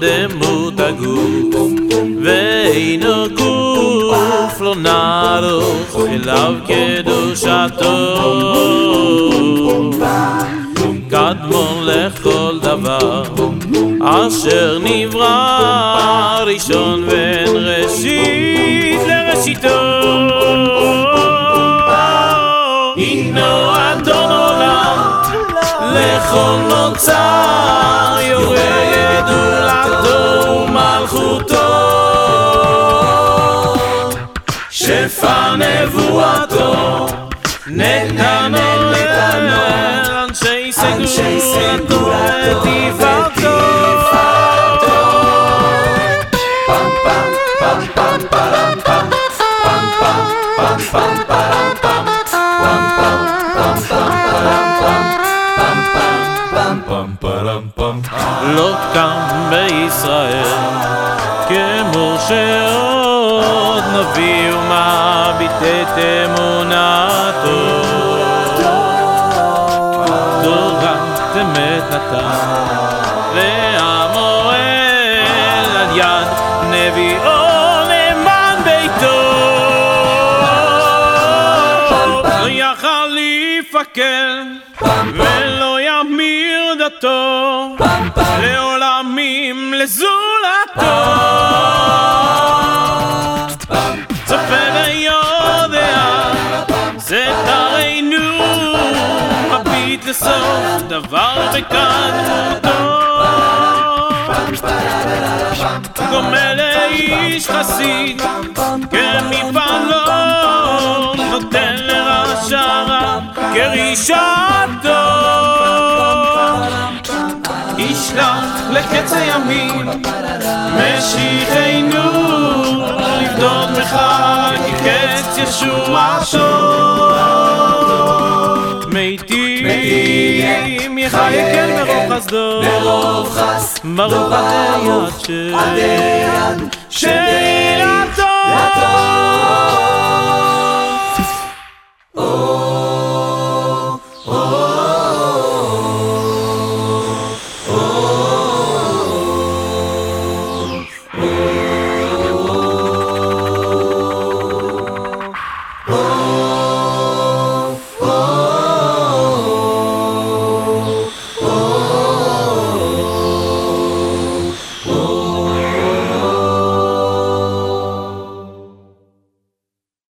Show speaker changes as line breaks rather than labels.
דמות הגוף ואינו גוף לא נערוך אליו קדושתו קדמון לכל דבר אשר נברא ראשון ואין ראשית לראשיתו הינו אדון עולם לכל נוצר שפע נבואתו נתנו לאנשי סגולתו לתפארתו לא קם בישראל כמו שעוד נביא ומביט את אמונתו. תורת אמת נתן לעמו אל על יד נביאו למען ביתו. יכל לפקד ולא ימיר דתו לעולמים לזולתו מביט לסוף דבר בקדמותו דומה לאיש חסיד כמפעלו נותן לרשע רע כרישתו. ישלח לקץ הימים משיחנו לבדות מחג קץ ישועתו מתים יחיה כן ברוב חסדו.
ברוב חס
ברוך
עדי יד
שאלתו